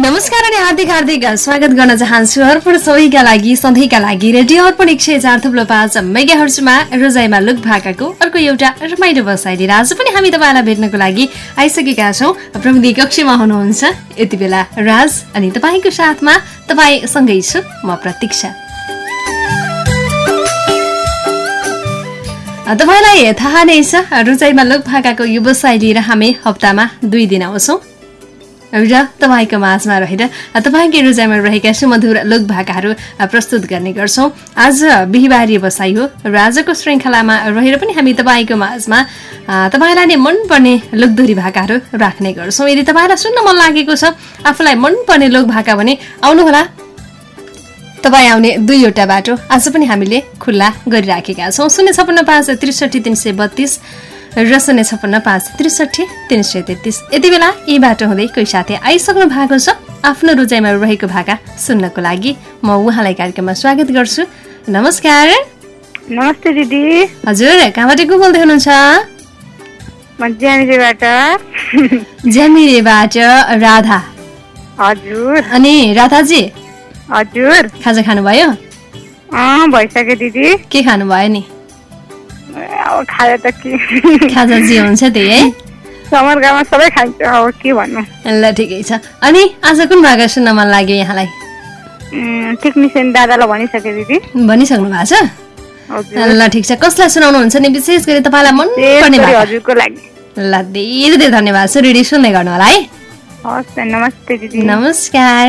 नमस्कार अनि हार्दिक हार्दिक स्वागत गर्न चाहन्छु अर्पण सबैका लागि सधैँका लागि रेडियो अर्पण एक सय चार थुप्रो पाँच मेगा रोजाइमा लुक भाकाको अर्को एउटा रमाइलो बसाइ आज पनि हामी तपाईँलाई भेट्नको लागि आइसकेका छौँ। प्रविधि कक्षमा हुनुहुन्छ। यति बेला राज अनि तपाईँको साथमा तपाईँसँगै छु म प्रतीक्षा। तपाईँलाई थाहा नै छ रुचाइमा लोक भाकाको व्यवसाय लिएर हामी हप्तामा दुई दिन आउँछौँ। र तपाईँको माझमा रहेर तपाईँकै रोजाइमा रहेका सुमधुर लोक भाकाहरू प्रस्तुत गर्ने गर्छौँ। आज बिहिबारी बसाइ हो। र आजको श्रृङ्खलामा रहेर पनि हामी तपाईँको माझमा तपाईँलाई नै मनपर्ने लोकदोरी भाकाहरू राख्ने गर्छौँ। यदि तपाईँलाई सुन्न मन लागेको छ आफूलाई मनपर्ने लोक भाका भने आउनुहोला। तपाईँ आउने दुईवटा बाटो आज पनि हामीले खुल्ला गरिराखेका छौँ। शून्य छपन्न पाँच त्रिसठी तिन सय बत्तिस र शून्य छपन्न पाँच त्रिसठी तिन सय तेत्तिस। यति बेला यी बाटो हुँदै कोही साथी आइसक्नु भएको छ आफ्नो रोजाइमा रहेको भाका सुन्नको लागि म उहाँलाई कार्यक्रममा स्वागत गर्छु। नमस्कार। नमस्ते दिदी। हजुर कहाँबाट को बोल्दै हुनुहुन्छ? ज्यामिरेबाट राधा। हजुर। अनि राधाजी? हजुर। खाजा खानुभयो? भइसक्यो दिदी। के खानुभयो नि? अब खायो त के खाजा जे हुन्छ त्यही है समरगामा सबै खान्छ अब के भन्नु ल ठिकै छ अनि आज कुन भाग सुन्न मन लाग्यो यहाँलाई टेक्निसियन दादालाई भनिसके दिदी भनिसक्नु भएको छ ल ठिक छ कसलाई सुनाउनुहुन्छ नि विशेष गरी तपाईँलाई मन पर्ने हजुरको लागि ल धेरै धेरै धन्यवाद छ रेडियो सुन्ने गर्नु होला है हस् नमस्ते दिदी नमस्कार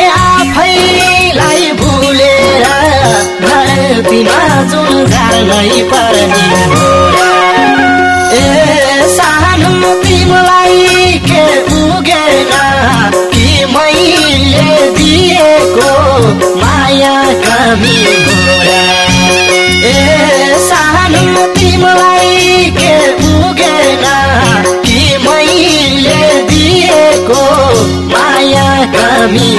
धरतीमा जुन जानै पर्ने। ए सानो तिमीलाई के पुगेन? कि मैले दिएको माया कमी ए सानो तिमीलाई के पुगेन? कि मैले दिएको माया कमी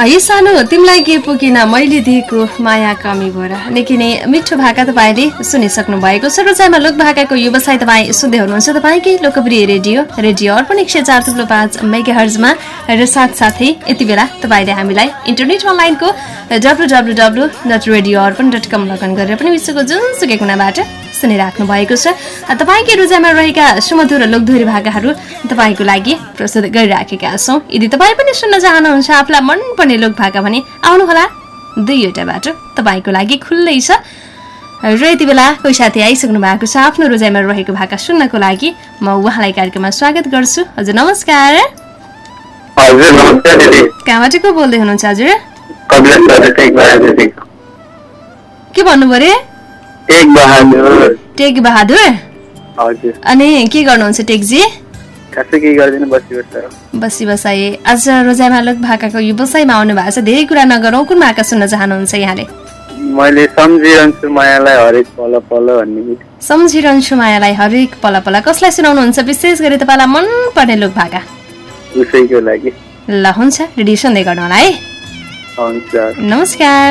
है सानो तिमीलाई के पुगेन? मैले दिएको माया कमी भएर निकै नै मिठो भाका तपाईँले सुनिसक्नु भएको। छ रोजाइमा लोक भाकाको व्यवसाय तपाईँ सुन्दै हुनुहुन्छ। तपाईँकै लोकप्रिय रेडियो रेडियो अर्पण एक सय चार थुप्रो पाँच मेगा हर्जमा र साथसाथै यति बेला तपाईँले हामीलाई इन्टरनेट अनलाइनको W W W dot radio Arpan dot com लगन गरेर पनि विश्वको जुनसुकै कुनाबाट सुनिराख्नु भएको छ। तपाईँकै रोजाइमा रहेका सुमधुर लोकधोरी भाकाहरू तपाईँको लागि प्रस्तुत गरिराखेका छौँ। यदि तपाईँ पनि सुन्न चाहनुहुन्छ आफूलाई मनपर्ने लोक भाका भने आउनुहोला। दुईवटा बाटो तपाईँको लागि खुल्लै छ। र यति बेला कोही साथी आइसक्नु भएको छ आफ्नो रोजाइमा रहेको भाका सुन्नको लागि। म उहाँलाई कार्यक्रममा स्वागत गर्छु। हजुर नमस्कार। कहाँबाट को बोल्दै हुनुहुन्छ हजुर? के भन्नु पऱ्यो टेक बहादुर टेक बहादुर हजुर। अनि के गर्नुहुन्छ टेकजी? केही गर्दिनँ बसी बसाए। आज रोजाइमा लोक भाकाको व्यवसायमा आउनु भएको छ। धेरै कुरा नगरौँ। कुन भाका सुन्न चाहनुहुन्छ यहाँले? मैले सम्झिरहन्छु मायालाई हरेक पल पल भन्ने सम्झिरहन्छु मायालाई हरेक पल पल। कसलाई सुनाउनुहुन्छ? विशेष गरी तपाईँलाई मनपर्ने लोक भाका। उसैको लागि। ल हुन्छ। रेडियो सुन्दै गर्नु होला है? नमस्कार।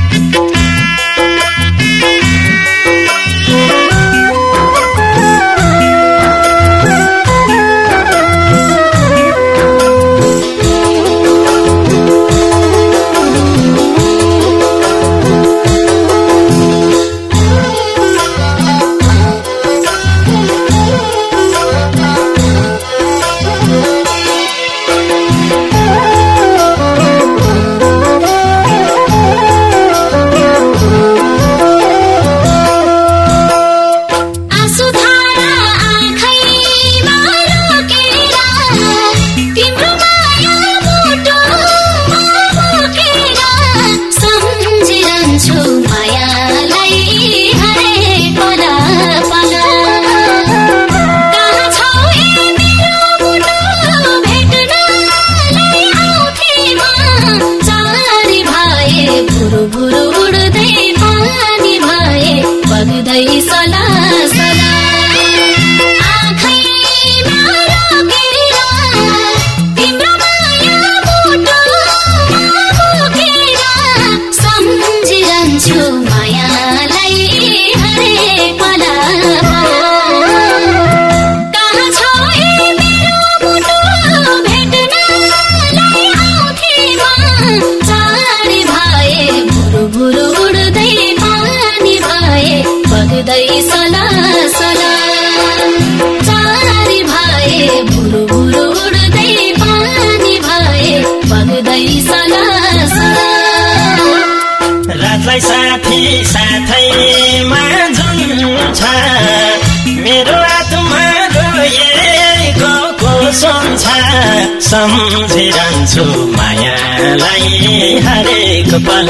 मायालाई हरेक पल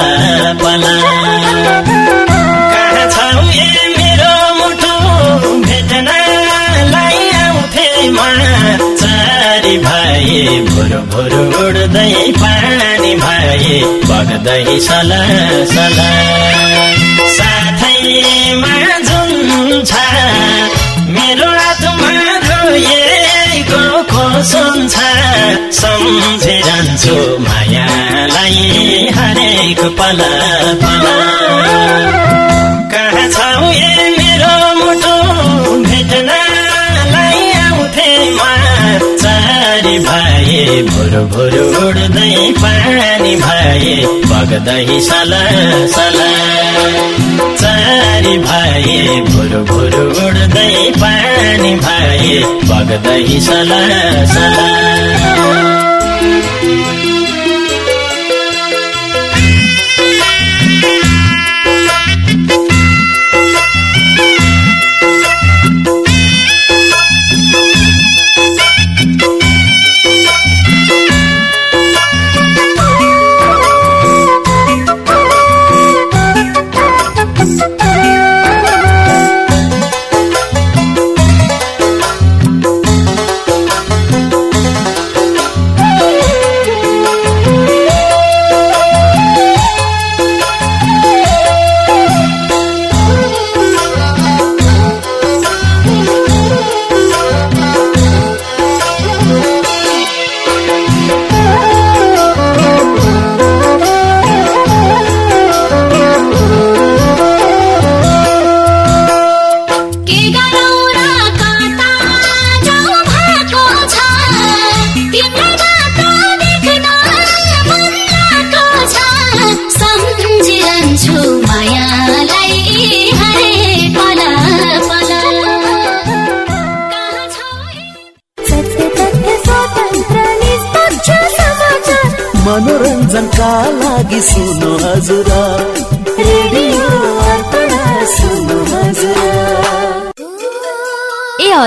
पल। कहाँ छौ ए मेरो मुटु? भेट्नलाई आउँथे म चारी भए भुरु भुरु उड्दै पानी भए बग्दै सला सला। साथैमा सम्झिरहन्छु मायालाई हरेक पल पल। कहाँ छौ ए मेरो मुटु भेट्नलाई आउँथे चारी भए भुरु भुरु उड्दै पानी भए बग्दै सला सला। चारी भए भुरु भुरु उड्दै पानी भए बग्दै सला सला।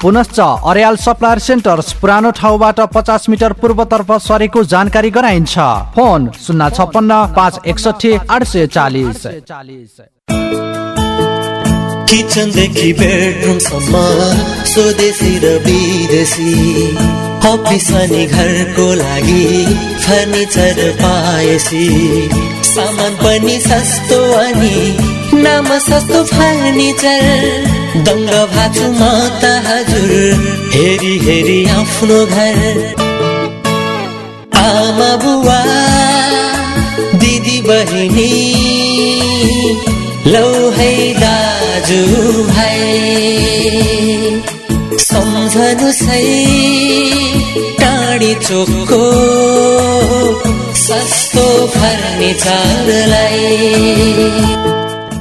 पुनश्च अर्याल सप्लायर सेन्टर्स पुरानो ठाउँबाट पचास मिटर पूर्वतर्फ सरेको जानकारी गराइन्छ। फोन शून्य छप्पन्न पाँच एकसठी आठ सय चालिस। किचनदेखि बेडरुमसम्म स्वदेशी र विदेशी अफिस अनि घरको लागि फर्निचर पाएसी। सामान पनि सस्तो अनि नाम सस्तो फर्निचर। दङ्ग भाछु म त हजुर हेरी हेरी आफ्नो घर। आमा बुवा दिदी बहिनी लौ है दाजु भाइ। सम्झनु सही टाढी चोकको सस्तो फर्निचरलाई।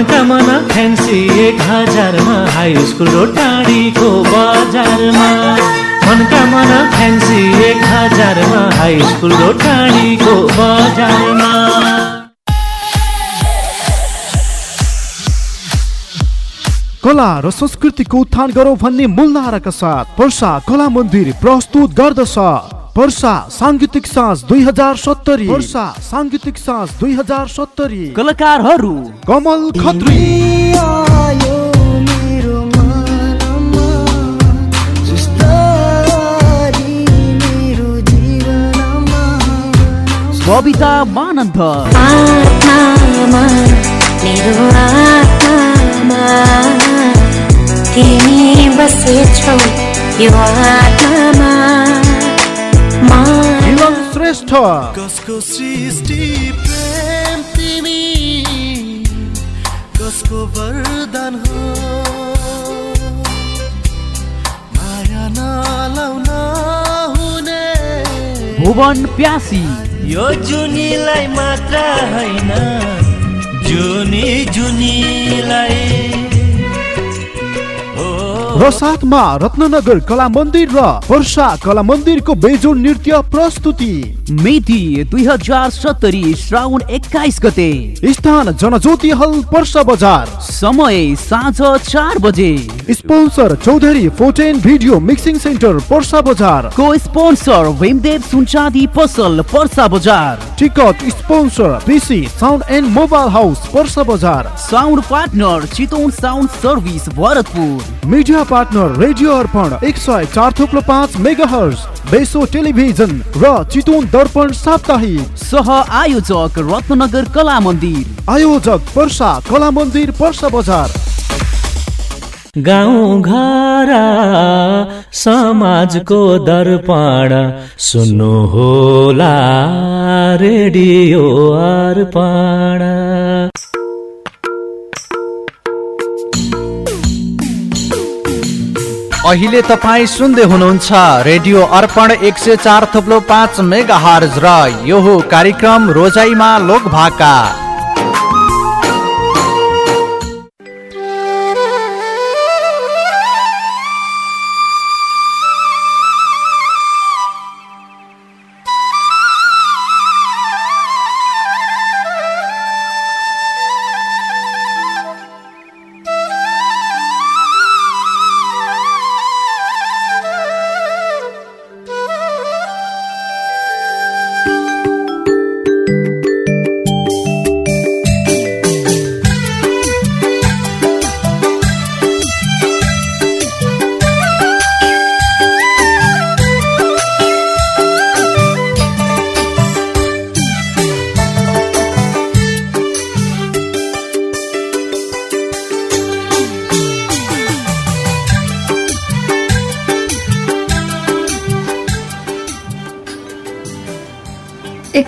मनका मना फ्यान्सी एक हजारमा हाई स्कुल र टाढीको बजारमा। मनका मना फ्यान्सी एक हजारमा हाई स्कुल र टाढीको बजारमा। कला र संस्कृतिको उत्थान गरौँ भन्ने मूल नाराका साथ पर्सा कला मन्दिर प्रस्तुत गर्दछ। पर्सा साङ्गीतिक साँझ दुई हजार सत्तरी पर्सा साङ्गीतिक साँझ दुई हजार सत्तरी कलाकारहरू कमल खत्री बबिता मानन्द आत्मामा मेरो आत्मामा तिमी बसेछौ यो आत्मामा मिलन श्रेष्ठ। कसको सृष्टि प्रेम तिमी? कसको वरदान हो? माया नलाउन हुने। भुवन प्यासी। यो जुनीलाई मात्र होइन। जुनी जुनीलाई र साथमा रत्ननगर कला मन्दिर र पर्सा कला मन्दिरको बेजोड नृत्य प्रस्तुति। मिति दुई हजार सत्तरी श्रावण एक्काइस गते। स्थान जनज्योति हल पर्सा बजार। समय साँझ चार बजे। स्पोन्सर चौधरी फोटेन भिडियो मिक्सिङ सेन्टर पर्सा बजार। को स्पोन्सर भीमदेव सुनचाँदी पसल पर्सा बजार। Ticket sponsor PC sound and mobile house Parsa बजार। Sound partner Chitwan sound service Bharatpur. Media partner radio Arpan एक सय चार थुप्लो पाँच मेगा हर्स बेसो टेलिभिजन र चितवन दर्पण साप्ताहिक। सह आयोजक रत्नगर कला मन्दिर। आयोजक पर्सा कला मन्दिर पर्सा बजार। गाउँ घर समाजको दर्पण सुन्नु होला रेडियो अर्पण। अहिले तपाईँ सुन्दै हुनुहुन्छ रेडियो अर्पण एक सय चार थुप्लो पाँच मेगा हर्ज र यो कार्यक्रम रोजाइमा लोक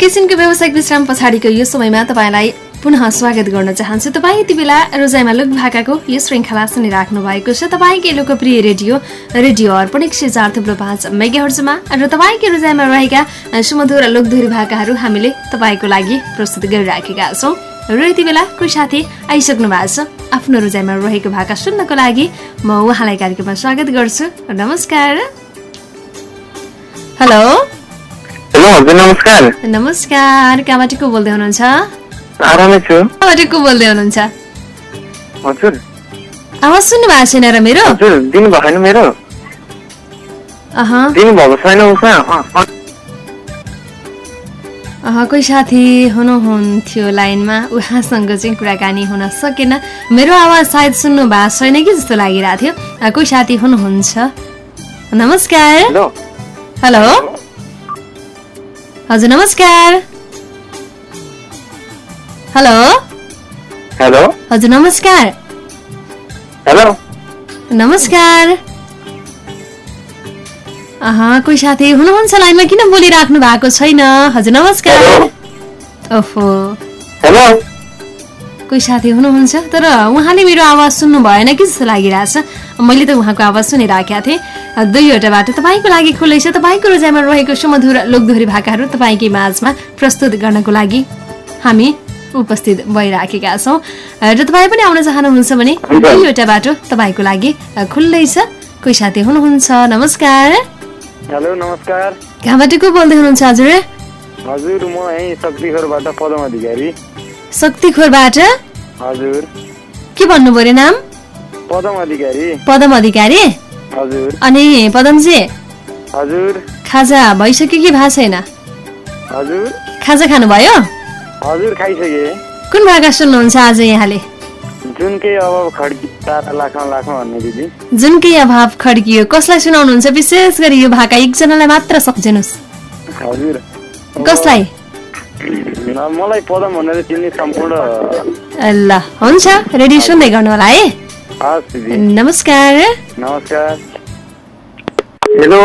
एकैछिनको व्यावसायिक विश्राम पछाडिको यो समयमा तपाईँलाई पुनः स्वागत गर्न चाहन्छु। तपाईँ यति बेला रोजाइमा लोक भाकाको यो श्रृङ्खला सुनिराख्नु भएको छ। तपाईँकै लोकप्रिय रेडियो रेडियो अर्पण एक सय चार थुप्रो पाँच मेगाहर्जमा र तपाईँकै रोजाइमा रहेका सुमधुर लोकधोरी भाकाहरू हामीले तपाईँको लागि प्रस्तुत गरिराखेका छौँ। र यति बेला कोही साथी आइसक्नु भएको छ। आफ्नो रोजाइमा रहेको भाका सुन्नको लागि म उहाँलाई कार्यक्रममा स्वागत गर्छु। नमस्कार। हेलो हजुर नमस्कार। नमस्कार कहाँबाट को बोल्दै हुनुहुन्छ? आरामै छु। कहाँबाट को बोल्दै हुनुहुन्छ? हजुर। आवाज सुन्नु भएको छैन र मेरो? हजुर दिनु भएन मेरो। अह। दिनु भएको छैन उसमा अह, कोही साथी हुनुहुन्थ्यो लाइनमा? उहाँसँग चाहिँ कुराकानी हुन सकेन। मेरो आवाज सायद सुन्नु भएको छैन कि जस्तो लागिरहेको थियो। कोही साथी हुनुहुन्छ? नमस्कार। हेलो। हजुर नमस्कार। हेलो। हेलो। हजुर नमस्कार। हेलो। नमस्कार। अह कोही साथी हुनुहुन्छ लाइनमा? किन बोलिराख्नु भएको छैन? हजुर नमस्कार। ओहो। हेलो। कोही साथी हुनुहुन्छ तर उहाँले मेरो आवाज सुन्नु भएन कि जस्तो लागिरहेछ। मैले त उहाँको आवाज सुनिराखेका थिएँ। दुईवटा बाटो तपाईँको लागि खुल्लै छ। तपाईँको रोजाइमा रहेको सुमधुर लोकदोहोरी भाकाहरू तपाईँकै माझमा प्रस्तुत गर्नको लागि हामी उपस्थित भइराखेका छौँ। र तपाईँ पनि आउन चाहनुहुन्छ भने दुईवटा बाटो तपाईँको लागि खुल्लै छ। कोही साथी हुनुहुन्छ नमस्कार। हेलो नमस्कार। कहाँबाट को बोल्दै हुनुहुन्छ हजुर? हजुर म यहीँ शक्तिखरबाट पदम अधिकारी। शक्तिखोरबाट? हजुर। के भन्नु पर्यो नाम? पदम अधिकारी। पदम अधिकारी? हजुर। अनि पदमजी? हजुर। खाजा भइसक्यो कि भएको छैन? हजुर। खाजा खानुभयो? हजुर खाइसके। कुन भाका सुन्नुहुन्छ आज यहाँले? जुनकै अब खड्की तारा लाखौँ लाखौँ भन्ने दिदी। जुनकै अभाव खड्कियो कसलाई सुनाउनुहुन्छ? विशेष गरी यो भाका एकजनालाई मात्र सम्झिनुहोस् हजुर। कसलाई? मलाई पदम भनेर चिन्ने सम्पूर्ण ल हुन्छ। रेडियो सुन्दै गर्नु होला है? नमस्कार। नमस्कार। हेलो।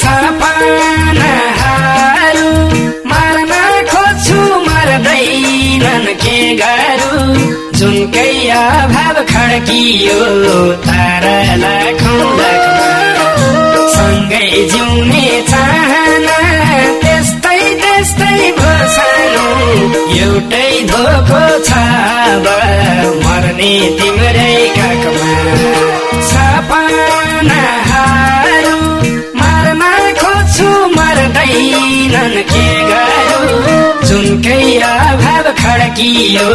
सपनाहरू मर्न खोज्छु मर्दैनन् के गरू? जुनकै अभाव खड्कियो तारा लाखौँ सँगै जिउने चाहना त्यस्तै त्यस्तै भसानु। एउटै धोको छ मर्ने तिम्रै काखमा। के गरू जुनकै अभाव खड्क खड्कियो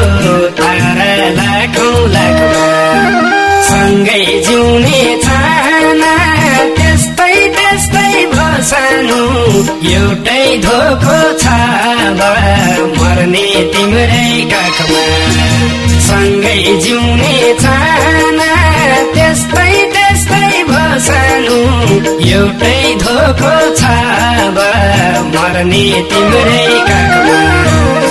तारा लाखौँ लाखमा सँगै जिउने चाहना त्यस्तै त्यस्तै भसानु। एउटै धोको छ मर्ने तिम्रै काखमा। सँगै जिउने चाहना त्यस्तै एउटै धोको छ बा मर्ने तिम्रै काखमा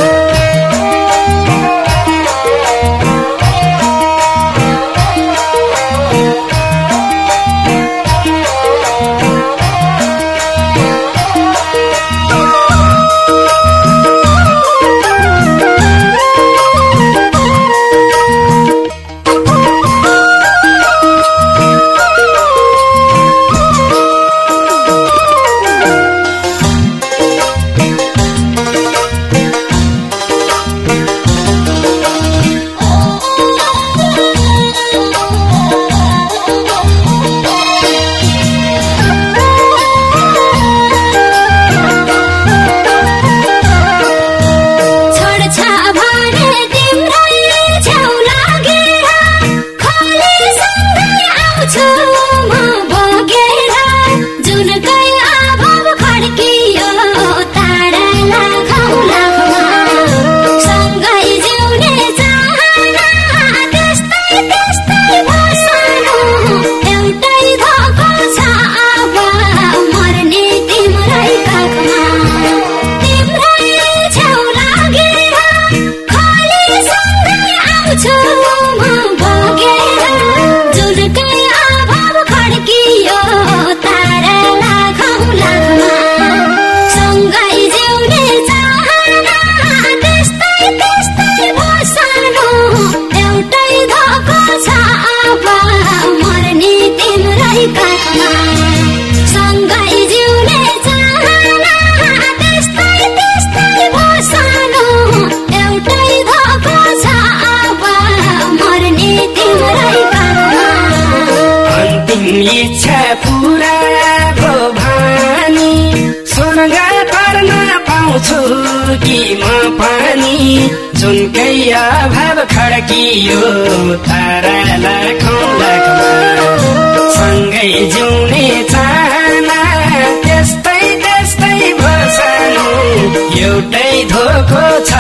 इच्छा पुरा भो भानी स्वर्ग पाउँछु कि म पानी? जुनकै अभाव खड्कियो तारा लाखौँ लाखमा। सँगै जिउने चाहना त्यस्तै त्यस्तै भसानु एउटै धोको छ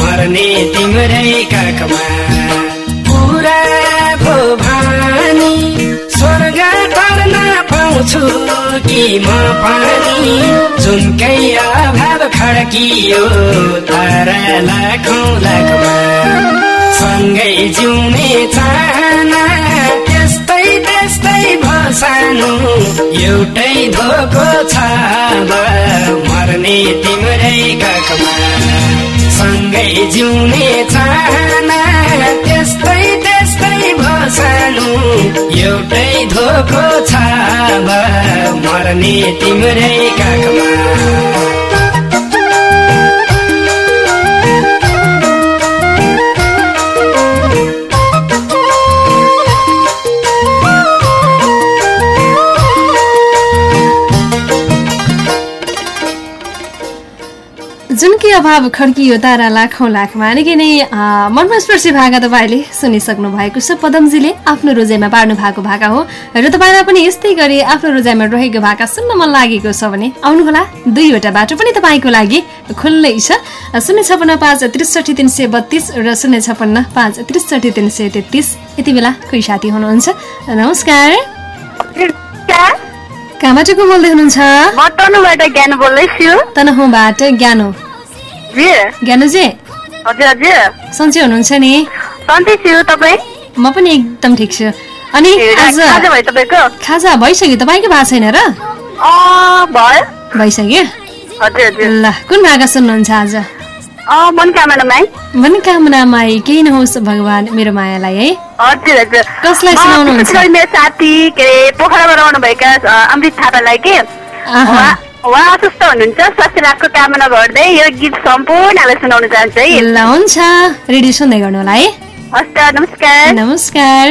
मर्ने तिम्रै काखमा। पुरा भो भानी स्वर्ग तर्न पाउँछु कि म पानी? जुनकै अभाव खड्कियो तारा लाखौँ लाखमा। सँगै जिउने चाहना भसानु एउटै धोको छ मर्ने तिम्रै काखमा सँगै जिउने चाहना त्यस्तै त्यस्तै भसानु एउटै धोको छ मर्ने तिम्रै काखमा अभाव खड्कियो तारा लाखौँ लाखमा। निकै नै मनमा स्पर्शी भाका तपाईँले सुनिसक्नु भएको छ। पदमजीले आफ्नो रोजाइमा पार्नु भएको भाका हो। र तपाईँलाई पनि यस्तै गरी आफ्नो रोजाइमा रहेको भाका सुन्न मन लागेको छ भने आउनुहोला। दुईवटा बाटो पनि तपाईँको लागि खुल्लै छ। शून्य छपन्न पाँच त्रिसठी तिन सय बत्तिस र शून्य छपन्न पाँच त्रिसठी तिन सय तेत्तिस। यति बेला कोही साथी हुनुहुन्छ? नमस्कार। कहाँबाट को बोल्दै हुनुहुन्छ? तनहुँबाट ज्ञानो। ज्ञानुजी। हजुर हजुर। सन्चै हुनुहुन्छ नि? सन्चै छु तपाईँ। म पनि एकदम ठिक छु। अनि आज खाजा भइसक्यो। तपाईँको भएको छैन र? भइसक्यो? ल कुन भाका सुन्नुहुन्छ आज? मनोकामना माई केही नहोस् भगवान् मेरो मायालाई है। कसलाई सुनाउनुहुन्छ? विशेष गरी मेरो साथी के अरे पोखराबाट आउनुभएका अ, अमृत थापालाई के। उहाँ अस्वस्थ हुनुहुन्छ स्वास्थ्य लाभको कामना गर्दै यो गीत सम्पूर्णलाई सुनाउन चाहन्छु है। ल हुन्छ। रेडियो सुन्दै गर्नु होला है। हस् नमस्कार। नमस्कार।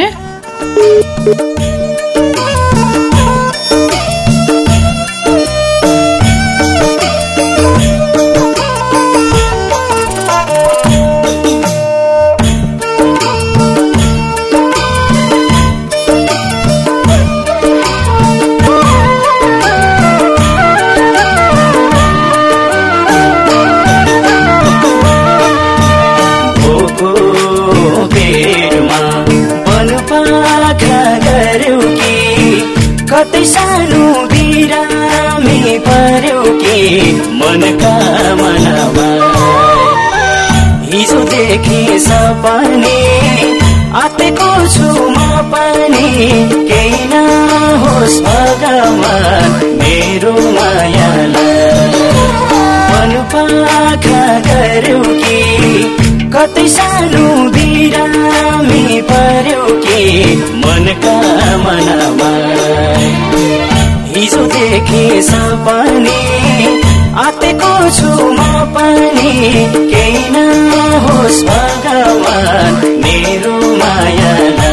मनका मनामा हिजोदेखि सपने आतेको छु म पनि। केही नहोस् भगमा मेरो मायालाई। पाखा कि कति सानो बिरामी पर्यो कि मनका मनामा हिजोदेखि पानी आतेको छु म पनि। केही नहोस् भगवान् मेरो माया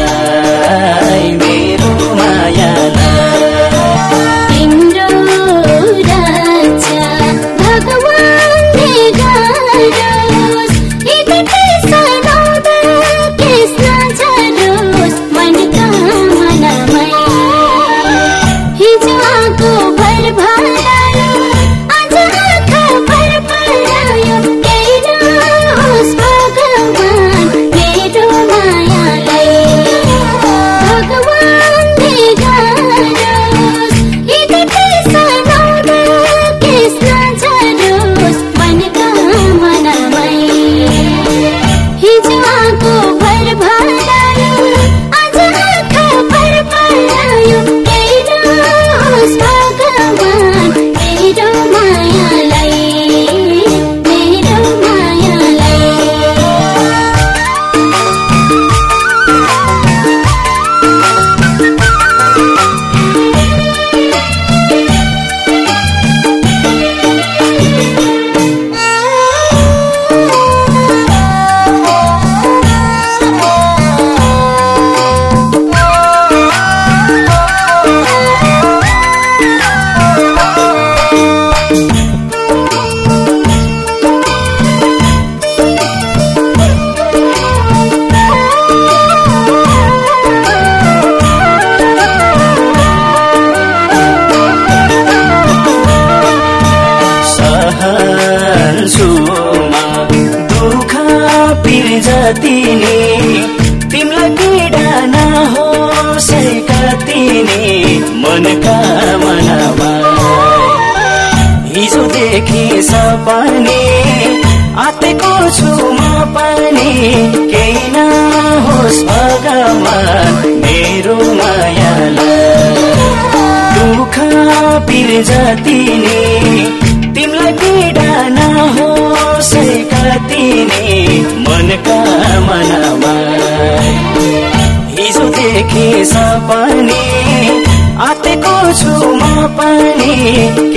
நீ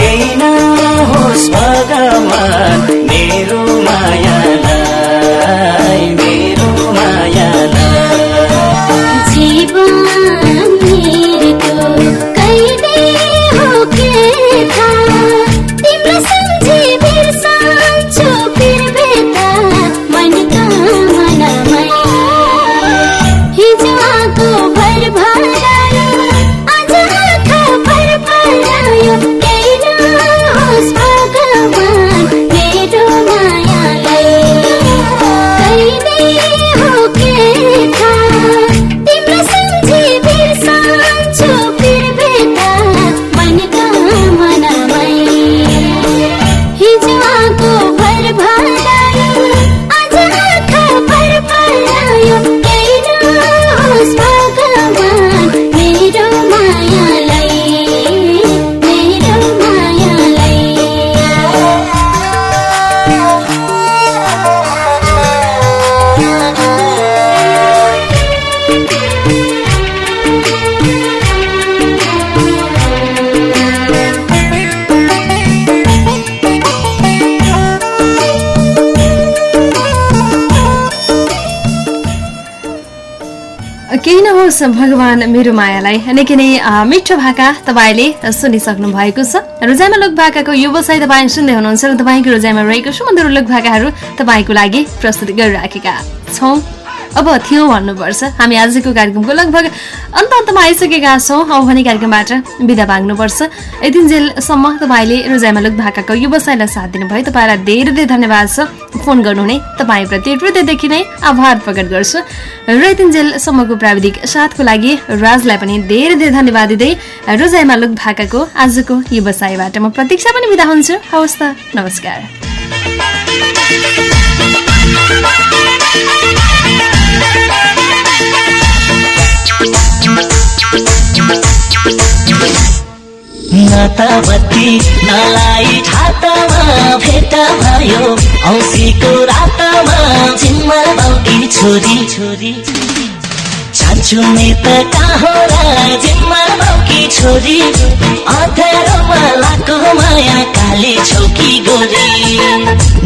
केही नहोस् भगवान् मेरो मायालाई। निकै नै मिठो भाका तपाईँले सुनिसक्नु भएको छ। रोजाइमा लोक भाकाको व्यवसाय तपाईँ सुन्दै हुनुहुन्छ र तपाईँको रोजाइमा रहेको सुन्दर लोक भाकाहरू तपाईँको लागि प्रस्तुत गरिराखेका छौँ। अब थियो भन्नुपर्छ। हामी आजको कार्यक्रमको लगभग अन्त अन्तमा आइसकेका छौँ। अब भने कार्यक्रमबाट बिदा माग्नुपर्छ यतिन्जेलसम्म तपाईँले रोजाइमा लुक भाकाको व्यवसायलाई साथ दिनुभयो। तपाईँलाई धेरै धेरै धन्यवाद छ। फोन गर्नुहुने तपाईँप्रति हृदयदेखि नै आभार प्रकट गर्छु। र यतिन्जेलसम्मको प्राविधिक साथको लागि राजलाई पनि धेरै धेरै धन्यवाद दिँदै रोजाइमा लुक भाकाको आजको व्यवसायबाट म प्रतीक्षा पनि बिदा हुन्छु। हवस् त नमस्कार। नाताबत्ती नलाई ठातामा भेट भयो औसीको रातमा झिम्मर बाउकी छोरी छोरी। चान्छु नेत कहाँ झिम्मर बाउकी छोरी? अँध्यारोमा लाको माया काली छौकी गोरी?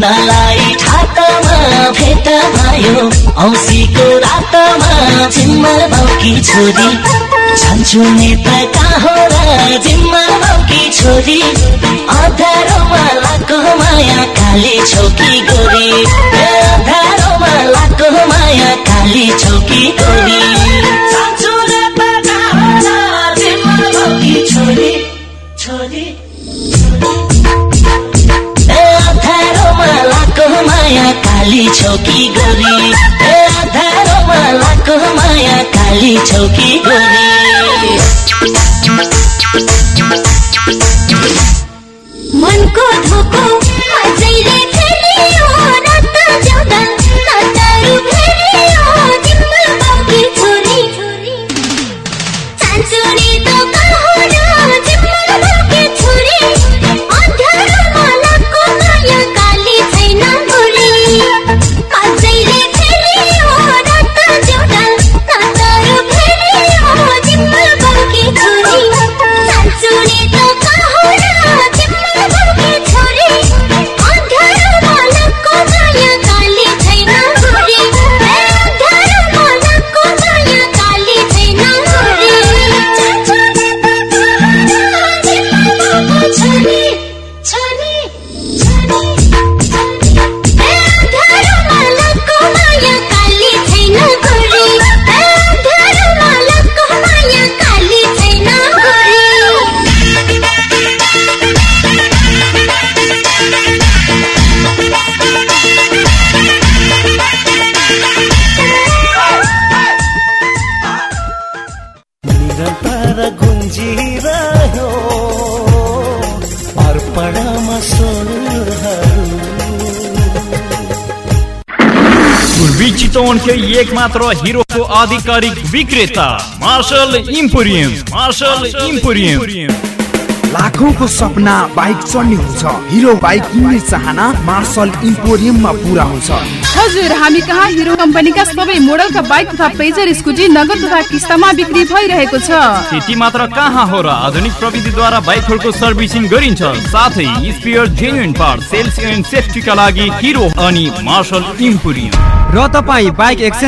नलाई ठातामा भेट भयो औसीको रातमा झिम्मर बाउकी छोरी? छन्छु नेत कहाँ जिम्मा बाउकी छोरी? अँध्यारोमा लाको माया काली छौकी गोरी। ए अँध्यारोमा लाको माया काली छौकी गोरी। काली छौकी गोरी। ए अँध्यारोमा लाको माया काली छौकी गोरी। मनको धोको अझैले फेलियो एक मात्र हिरोको आधिकारिक विक्रेता मार्शल इम्पोरियम मार्शल इम्पोरियम लाखौंको सपना बाइक चढ्ने हुन्छ। हिरो बाइक किन्ने चाहना मार्शल इम्पोरियममा पुरा हुन्छ। हजुर हामी कहाँ हिरो कम्पनीका सबै मोडलका बाइक तथा प्लेजर स्कुटी नगद तथा किस्तामा बिक्री भइरहेको छ। त्यति मात्र कहाँ हो र आधुनिक प्रविधिद्वारा बाइकहरूको सर्भिसिङ गरिन्छ। साथै spare genuine part sales and सेफ्टीका लागि हिरो अनि मार्शल इम्पोरियम र तपाईँ बाइक एक्सचेन्ज